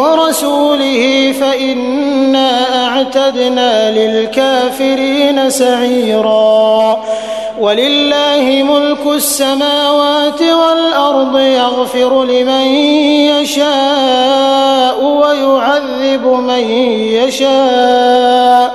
ورسوله فإنا أعتدنا للكافرين سعيرا. ولله ملك السماوات والأرض يغفر لمن يشاء ويعذب من يشاء.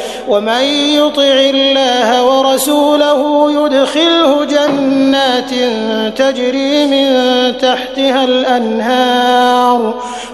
ومن يطع الله ورسوله يدخله جنات تجري من تحتها الأنهار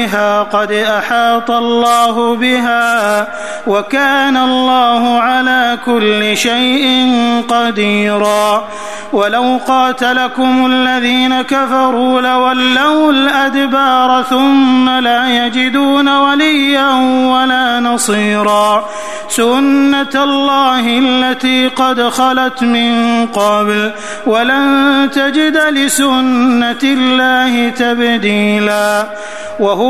عليها قد أحاط الله بها وكان الله على كل شيء قديرا ولو قاتلكم الذين كفروا لولوا الأدبار ثم لا يجدون وليا ولا نصيرا سنة الله التي قد خلت من قبل ولن تجد لسنة الله تبديلا وهو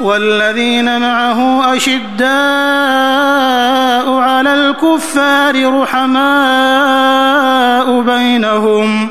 والذين معه أشداء على الكفار رحماء بينهم ۖ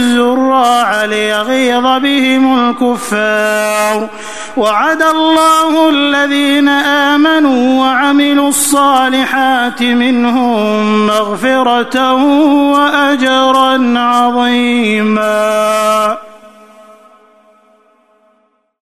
الزراع ليغيظ بهم الكفار. وعد الله الذين آمنوا وعملوا الصالحات منهم مغفرة وأجرا عظيما.